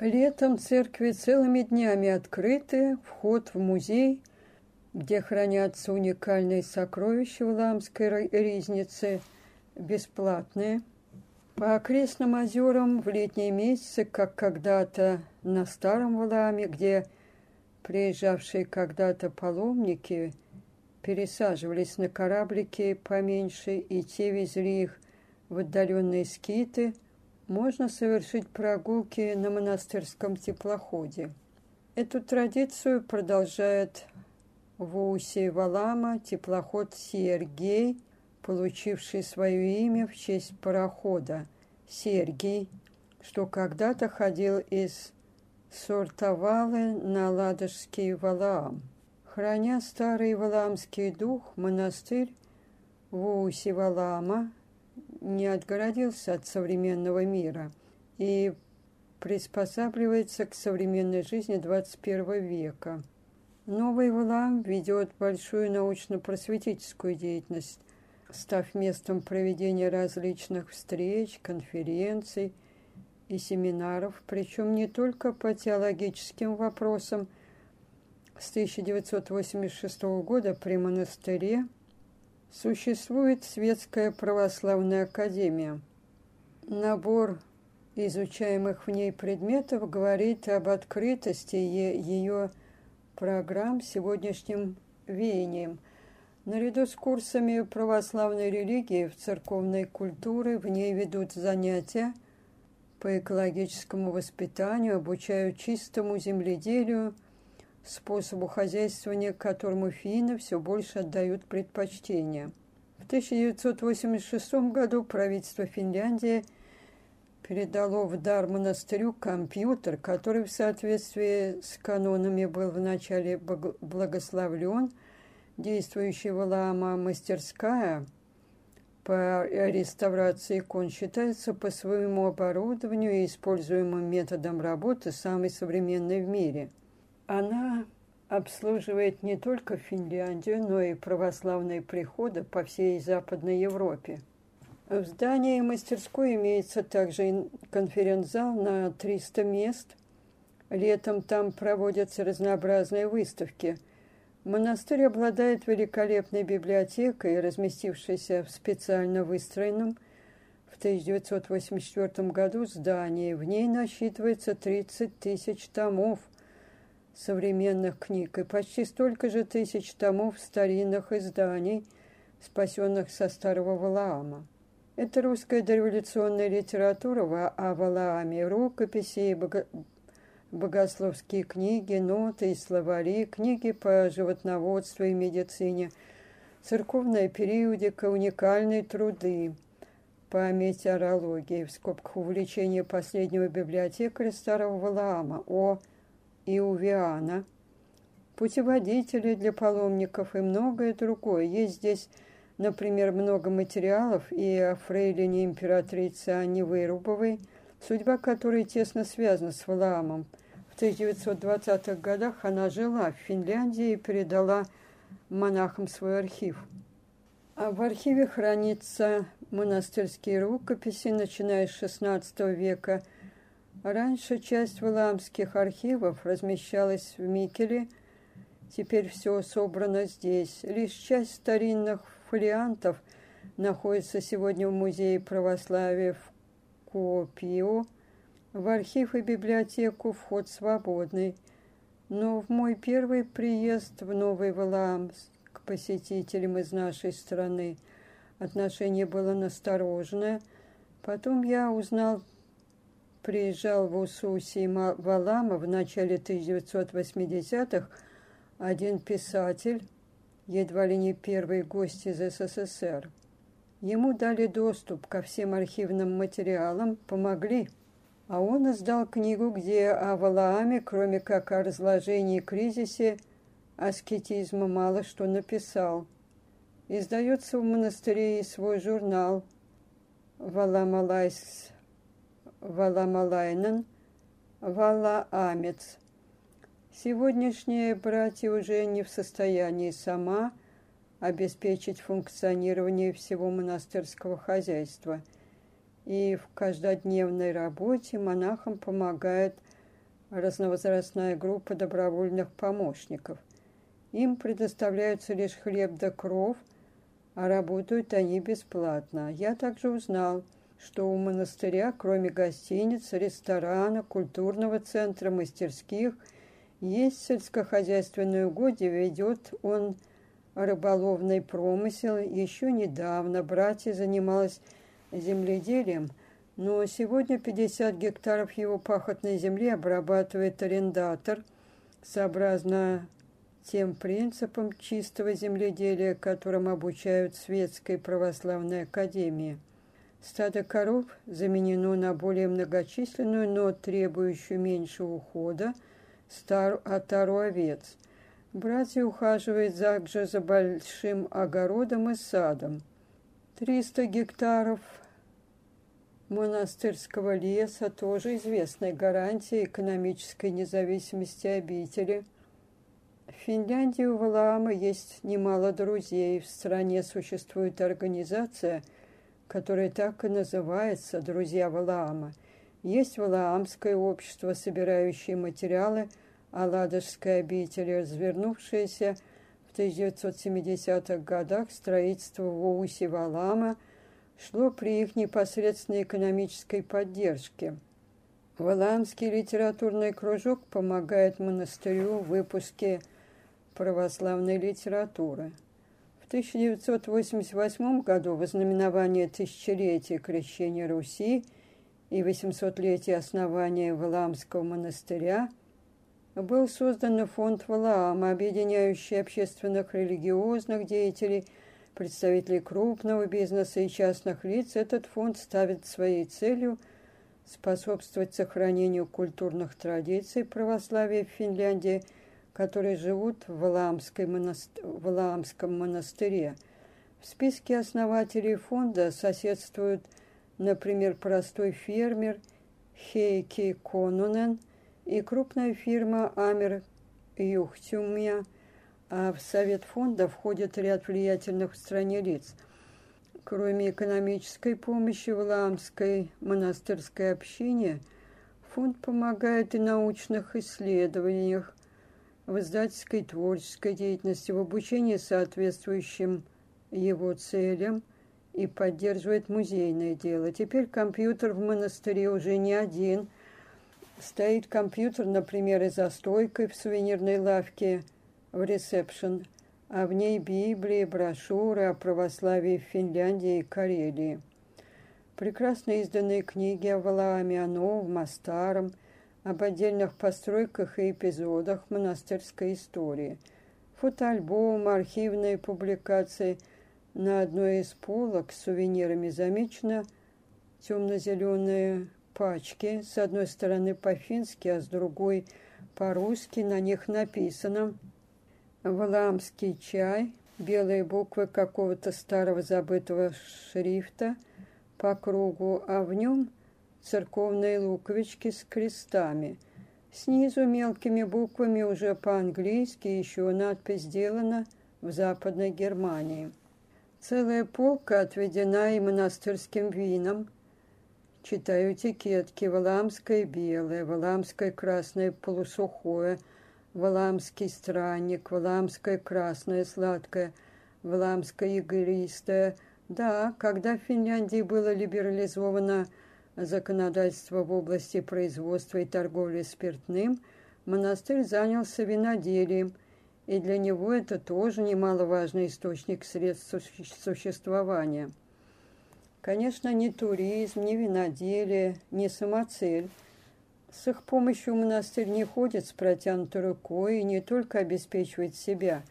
Летом церкви целыми днями открыты, вход в музей, где хранятся уникальные сокровища Валаамской ризницы, бесплатные. По окрестным озерам в летние месяцы, как когда-то на Старом Валааме, где приезжавшие когда-то паломники пересаживались на кораблики поменьше, и те везли их в отдаленные скиты, можно совершить прогулки на монастырском теплоходе. Эту традицию продолжает в Усе Валама теплоход Сергей, получивший свое имя в честь парохода Сергий, что когда-то ходил из Сортовалы на Ладожский Валаам. Храня старый валаамский дух, монастырь в Усе Валаама не отгородился от современного мира и приспосабливается к современной жизни 21 века. Новый Валаам ведет большую научно-просветительскую деятельность, став местом проведения различных встреч, конференций и семинаров, причем не только по теологическим вопросам. С 1986 года при монастыре Существует Светская Православная Академия. Набор изучаемых в ней предметов говорит об открытости ее программ сегодняшним веянием. Наряду с курсами православной религии в церковной культуре в ней ведут занятия по экологическому воспитанию, обучают чистому земледелию, способу хозяйствования, которому финны все больше отдают предпочтение. В 1986 году правительство Финляндии передало в дар монастырю компьютер, который в соответствии с канонами был вначале благословлен, действующая Валаама мастерская по реставрации икон считается по своему оборудованию и используемым методам работы самой современной в мире – она обслуживает не только Финляндию, но и православные приходы по всей Западной Европе. В здании мастерской имеется также конференц-зал на 300 мест. Летом там проводятся разнообразные выставки. Монастырь обладает великолепной библиотекой, разместившейся в специально выстроенном в 1984 году здании. В ней насчитывается 30 тысяч томов – современных книг и почти столько же тысяч томов старинных изданий, спасенных со старого Валаама. Это русская дореволюционная литература о Валааме, рукописи, бого... богословские книги, ноты и словари, книги по животноводству и медицине, церковная периодика, уникальные труды по метеорологии, в скобках увлечения последнего библиотекаря старого Валаама, о и у Виана, путеводители для паломников и многое другое. Есть здесь, например, много материалов и о фрейлине императрицы Анне Вырубовой, судьба которой тесно связана с Валаамом. В 1920-х годах она жила в Финляндии и передала монахам свой архив. А в архиве хранятся монастырские рукописи, начиная с XVI века – Раньше часть валамских архивов размещалась в Микеле, теперь все собрано здесь. Лишь часть старинных фолиантов находится сегодня в Музее православия в Копио. В архив и библиотеку вход свободный. Но в мой первый приезд в Новый Валаам к посетителям из нашей страны отношение было настороженное. Потом я узнал приезжал в Усуси Валама в начале 1980-х один писатель, едва ли не первый гость из СССР. Ему дали доступ ко всем архивным материалам, помогли. А он издал книгу, где о Валааме, кроме как о разложении и кризисе, аскетизма мало что написал. Издается в монастыре и свой журнал «Валамалайс Валамалайнен, Валаамец. Сегодняшние братья уже не в состоянии сама обеспечить функционирование всего монастырского хозяйства, и в каждодневной работе монахам помогает разновозрастная группа добровольных помощников. Им предоставляются лишь хлеб да кров, а работают они бесплатно. Я также узнал, что у монастыря, кроме гостиниц, ресторана, культурного центра, мастерских, есть сельскохозяйственное угодье, ведет он рыболовный промысел. Еще недавно братья занималась земледелием, но сегодня 50 гектаров его пахотной земли обрабатывает арендатор, сообразно тем принципам чистого земледелия, которым обучают Светской православной академии. Стадо коров заменено на более многочисленную, но требующую меньшего ухода стар отару овец. Братья ухаживают также за большим огородом и садом. 300 гектаров монастырского леса тоже известная гарантия экономической независимости обители. В Финляндии у Валаама есть немало друзей. В стране существует организация – которое так и называется «Друзья Валаама». Есть Валаамское общество, собирающее материалы о Ладожской обители, развернувшееся в 1970-х годах строительство в Уусе Валаама шло при их непосредственной экономической поддержке. Валаамский литературный кружок помогает монастырю в выпуске православной литературы – 1988 году в знаменование тысячелетия крещения Руси и 800-летия основания Валаамского монастыря был создан фонд Валаама, объединяющий общественных религиозных деятелей, представителей крупного бизнеса и частных лиц. Этот фонд ставит своей целью способствовать сохранению культурных традиций православия в Финляндии – которые живут в Валаамской монаст... Валаамском монастыре. В списке основателей фонда соседствуют, например, простой фермер Хейки Конунен и крупная фирма Амер Юхтюмья, а в совет фонда входит ряд влиятельных в стране лиц. Кроме экономической помощи Валаамской монастырской общине, фонд помогает и научных исследованиях, в издательской творческой деятельности, в обучении соответствующим его целям и поддерживает музейное дело. Теперь компьютер в монастыре уже не один. Стоит компьютер, например, и за стойкой в сувенирной лавке в ресепшн, а в ней Библии, брошюры о православии в Финляндии и Карелии. Прекрасно изданные книги о Валааме, о Новом, о Старом – об отдельных постройках и эпизодах монастырской истории. Фотоальбом, архивные публикации. На одной из полок с сувенирами замечено темно-зеленые пачки. С одной стороны по-фински, а с другой по-русски. На них написано «Валамский чай», белые буквы какого-то старого забытого шрифта по кругу, а в нем – церковные луковички с крестами. Снизу мелкими буквами уже по-английски еще надпись сделана в Западной Германии. Целая полка отведена и монастырским винам. Читаю этикетки. Валамское белое, Валамское красное полусухое, Валамский странник, Валамское красное сладкое, Валамское игристое. Да, когда в Финляндии было либерализовано законодательства в области производства и торговли спиртным, монастырь занялся виноделием, и для него это тоже немаловажный источник средств существования. Конечно, ни туризм, ни виноделие, ни самоцель. С их помощью монастырь не ходит с протянутой рукой и не только обеспечивает себя,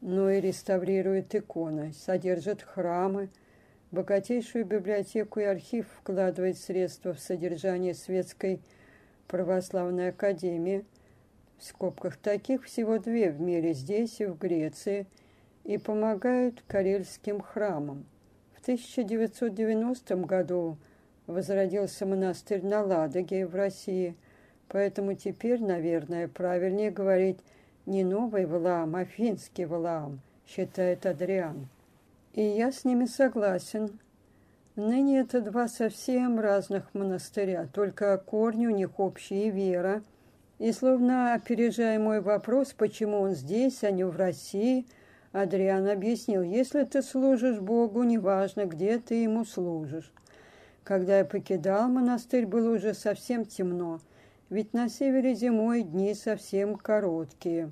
но и реставрирует иконы, содержит храмы, богатейшую библиотеку и архив вкладывает средства в содержание Светской православной академии. В скобках таких всего две в мире, здесь и в Греции, и помогают карельским храмам. В 1990 году возродился монастырь на Ладоге в России, поэтому теперь, наверное, правильнее говорить не новый Валаам, а финский Валаам, считает Адриан. И я с ними согласен. Ныне это два совсем разных монастыря, только корни у них общие вера. И словно опережая мой вопрос, почему он здесь, а не в России, Адриан объяснил, если ты служишь Богу, неважно, где ты ему служишь. Когда я покидал монастырь, было уже совсем темно, ведь на севере зимой дни совсем короткие.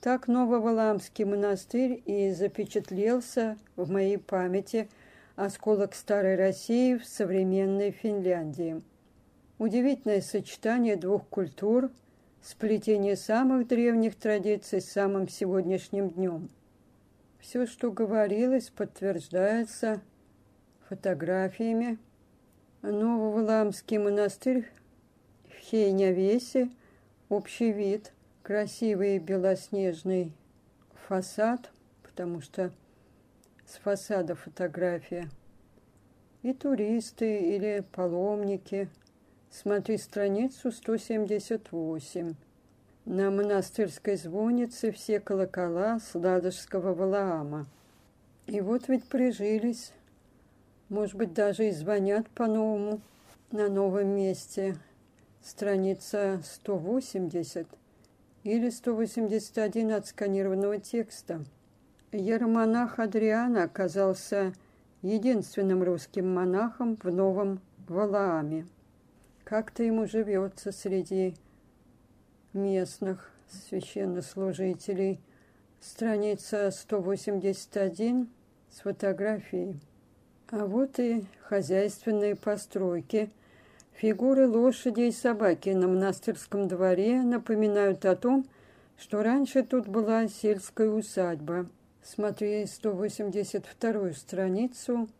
Так Нововоламский монастырь и запечатлелся в моей памяти – осколок старой России в современной Финляндии. Удивительное сочетание двух культур, сплетение самых древних традиций с самым сегодняшним днем. Все, что говорилось, подтверждается фотографиями. Нововоламский монастырь в Хейнявесе, общий вид, красивый белоснежный фасад, потому что с фасада фотография. И туристы или паломники. Смотри страницу 178. На монастырской звоннице все колокола с Ладожского Валаама. И вот ведь прижились. Может быть, даже и звонят по-новому на новом месте. Страница 180 или 181 от сканированного текста. Ермонах Адриан оказался единственным русским монахом в Новом Валааме. Как-то ему живется среди местных священнослужителей. Страница 181 с фотографией. А вот и хозяйственные постройки. Фигуры лошади и собаки на монастырском дворе напоминают о том, что раньше тут была сельская усадьба – Смотри 182 страницу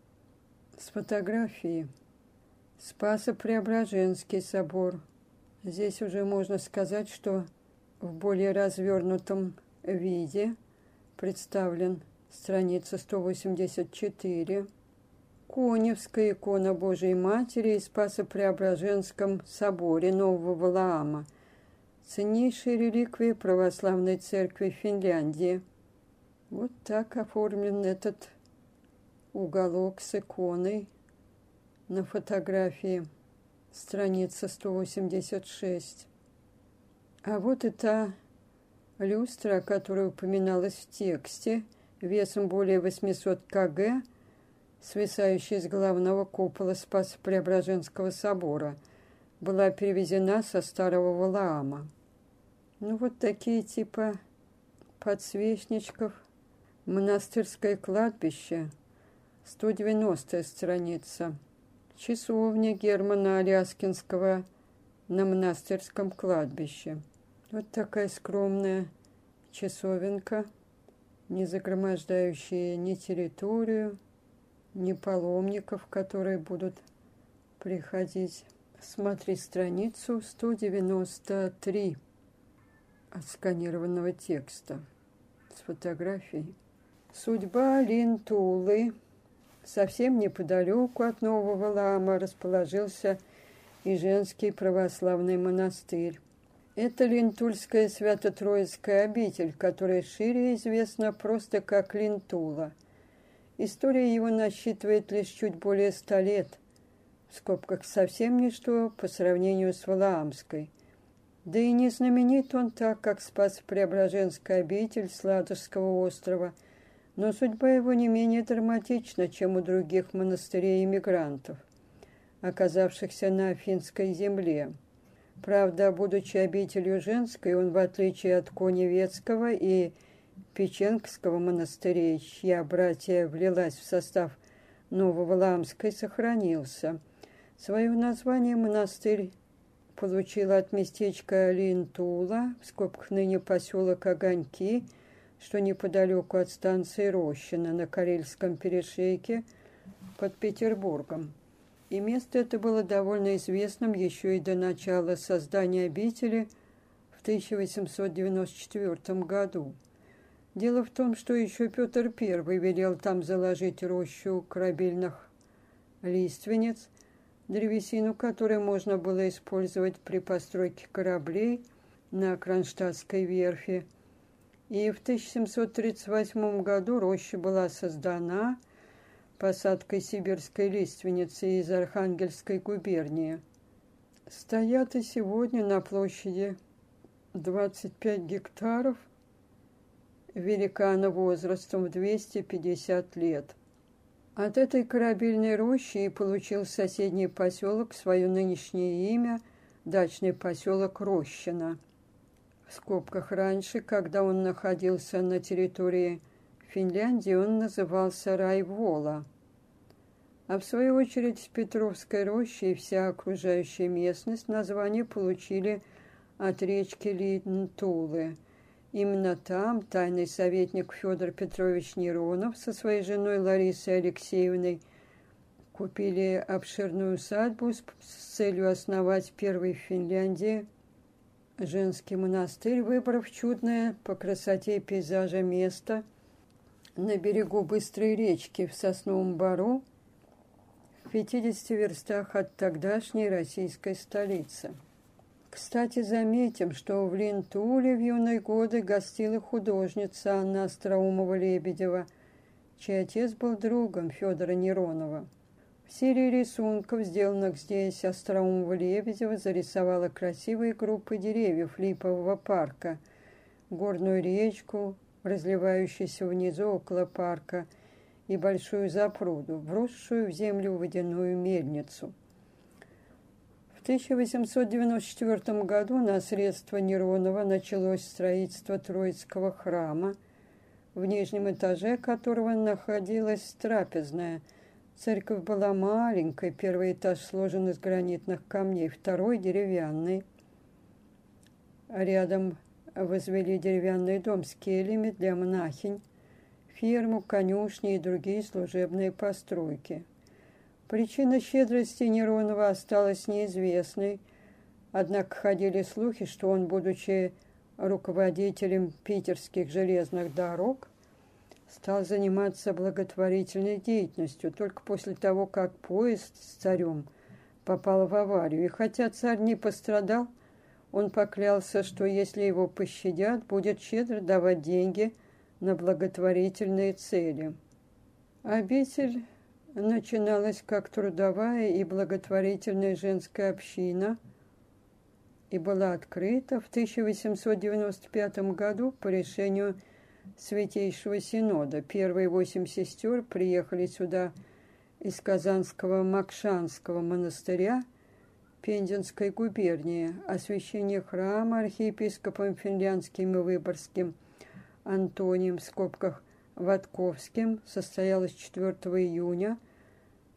с фотографией. Спасо-Преображенский собор. Здесь уже можно сказать, что в более развернутом виде представлен страница 184. Коневская икона Божией Матери и Спасо-Преображенском соборе Нового Валаама. Ценнейшая реликвия православной церкви Финляндии – вот так оформлен этот уголок с иконой на фотографии, страница 186. А вот и та люстра, которая упоминалась в тексте, весом более 800 кг, свисающая с главного купола Спас-Преображенского собора, была перевезена со старого Валаама. Ну, вот такие типа подсвечничков – Монастырское кладбище, 190 страница. Часовня Германа Аляскинского на монастырском кладбище. Вот такая скромная часовенка, не загромождающая ни территорию, ни паломников, которые будут приходить. Смотри страницу 193 отсканированного текста с фотографией. Судьба Линтулы. Совсем неподалеку от Нового Лама расположился и женский православный монастырь. Это Линтульская Свято-Троицкая обитель, которая шире известна просто как Линтула. История его насчитывает лишь чуть более ста лет, в скобках совсем ничто по сравнению с Валаамской. Да и не знаменит он так, как спас Преображенская обитель Сладожского острова – но судьба его не менее драматична, чем у других монастырей-иммигрантов, оказавшихся на финской земле. Правда, будучи обителью женской, он, в отличие от Коневецкого и Печенкского монастырей, чья братья влилась в состав Нововламской, сохранился. Свое название монастырь получил от местечка Линтула, в скобках ныне поселок Огоньки – что неподалеку от станции Рощина на Карельском перешейке под Петербургом. И место это было довольно известным еще и до начала создания обители в 1894 году. Дело в том, что еще Петр I велел там заложить рощу корабельных лиственниц, древесину которой можно было использовать при постройке кораблей на Кронштадтской верфи – и в 1738 году роща была создана, посадкой сибирской лиственницы из Архангельской губернии. Стоят и сегодня на площади 25 гектаров великана возрастом в 250 лет. От этой корабельной рощи и получил соседний поселок свое нынешнее имя – дачный поселок Рощина. В скобках раньше, когда он находился на территории Финляндии, он назывался Райвола. А в свою очередь с Петровской рощи и вся окружающая местность название получили от речки Линтулы – Именно там тайный советник Федор Петрович Неронов со своей женой Ларисой Алексеевной купили обширную усадьбу с целью основать первый в Финляндии женский монастырь, выбрав чудное по красоте пейзажа место на берегу быстрой речки в Сосновом Бару в 50 верстах от тогдашней российской столицы. Кстати, заметим, что в Лентуле в юные годы гостила художница Анна Остроумова-Лебедева, чей отец был другом Федора Неронова. В серии рисунков, сделанных здесь Остроумова-Лебедева, зарисовала красивые группы деревьев липового парка, горную речку, разливающуюся внизу около парка, и большую запруду, вросшую в землю водяную мельницу – 1894 году на средства Неронова началось строительство Троицкого храма, в нижнем этаже которого находилась трапезная. Церковь была маленькой, первый этаж сложен из гранитных камней, второй – деревянный. Рядом возвели деревянный дом с кельями для монахинь, ферму, конюшни и другие служебные постройки – Причина щедрости Неронова осталась неизвестной, однако ходили слухи, что он, будучи руководителем питерских железных дорог, стал заниматься благотворительной деятельностью только после того, как поезд с царем попал в аварию. И хотя царь не пострадал, он поклялся, что если его пощадят, будет щедро давать деньги на благотворительные цели. Обитель начиналась как трудовая и благотворительная женская община и была открыта в 1895 году по решению Святейшего Синода. Первые восемь сестер приехали сюда из Казанского Макшанского монастыря Пензенской губернии. Освящение храма архиепископом финляндским и выборгским Антонием в скобках Ватковским состоялось 4 июня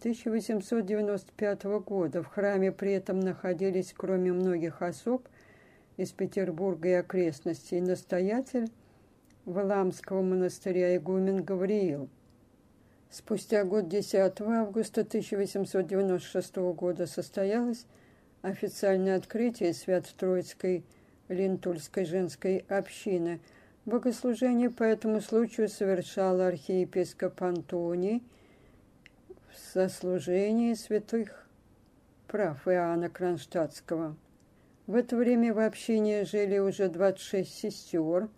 1895 года. В храме при этом находились, кроме многих особ, из Петербурга и окрестностей, настоятель Валамского монастыря игумен Гавриил. Спустя год 10 августа 1896 года состоялось официальное открытие Свято-Троицкой Линтульской женской общины – Богослужение по этому случаю совершал архиепископ Антоний в сослужении святых прав Иоанна Кронштадтского. В это время в общине жили уже 26 сестер.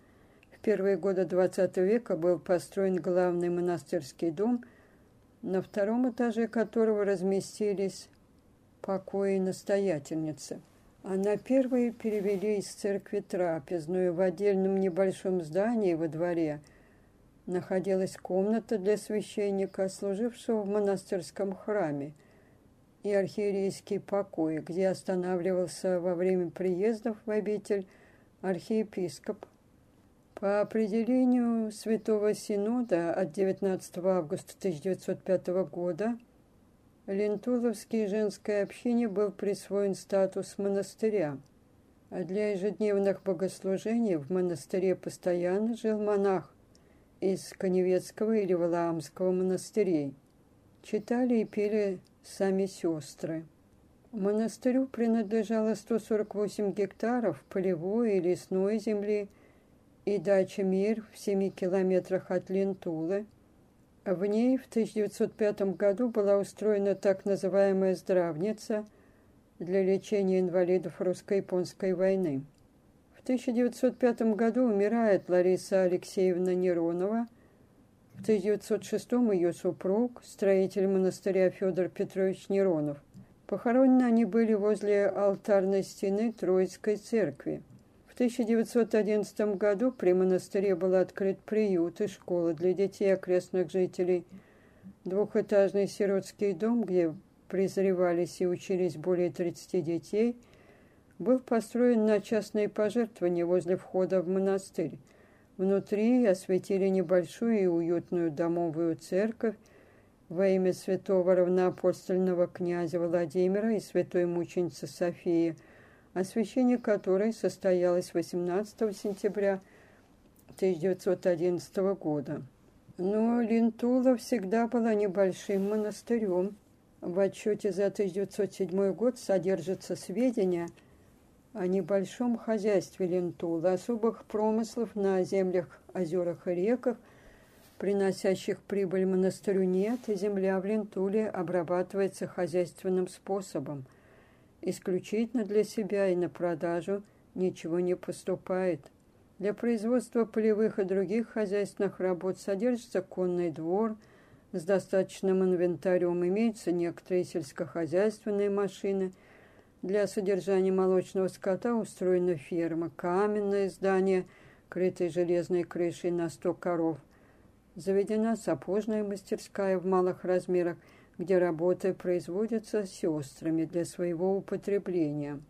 В первые годы XX века был построен главный монастырский дом, на втором этаже которого разместились покои настоятельницы – а на первые перевели из церкви трапезную. В отдельном небольшом здании во дворе находилась комната для священника, служившего в монастырском храме, и архиерейский покой, где останавливался во время приездов в обитель архиепископ. По определению Святого Синода от 19 августа 1905 года – Лентуловской женской общине был присвоен статус монастыря, а для ежедневных богослужений в монастыре постоянно жил монах из Коневецкого или Валаамского монастырей. Читали и пели сами сестры. Монастырю принадлежало 148 гектаров полевой и лесной земли и дача Мир в 7 километрах от Лентулы – в ней в 1905 году была устроена так называемая здравница для лечения инвалидов русско-японской войны. В 1905 году умирает Лариса Алексеевна Неронова. В В 1906 ее супруг, строитель монастыря Федор Петрович Неронов. Похоронены они были возле алтарной стены Троицкой церкви. В 1911 году при монастыре был открыт приют и школа для детей окрестных жителей. Двухэтажный сиротский дом, где презревались и учились более 30 детей, был построен на частные пожертвования возле входа в монастырь. Внутри осветили небольшую и уютную домовую церковь во имя святого равноапостольного князя Владимира и святой мученицы Софии, освящение которой состоялось 18 сентября 1911 года. Но Линтула всегда была небольшим монастырем. В отчете за 1907 год содержатся сведения – о небольшом хозяйстве Лентула, особых промыслов на землях, озерах и реках, приносящих прибыль монастырю нет, и земля в Лентуле обрабатывается хозяйственным способом. Исключительно для себя и на продажу ничего не поступает. Для производства полевых и других хозяйственных работ содержится конный двор с достаточным инвентарем, имеются некоторые сельскохозяйственные машины – для содержания молочного скота устроена ферма, каменное здание, крытое железной крышей на сто коров. Заведена сапожная мастерская в малых размерах, где работы производятся сестрами для своего употребления.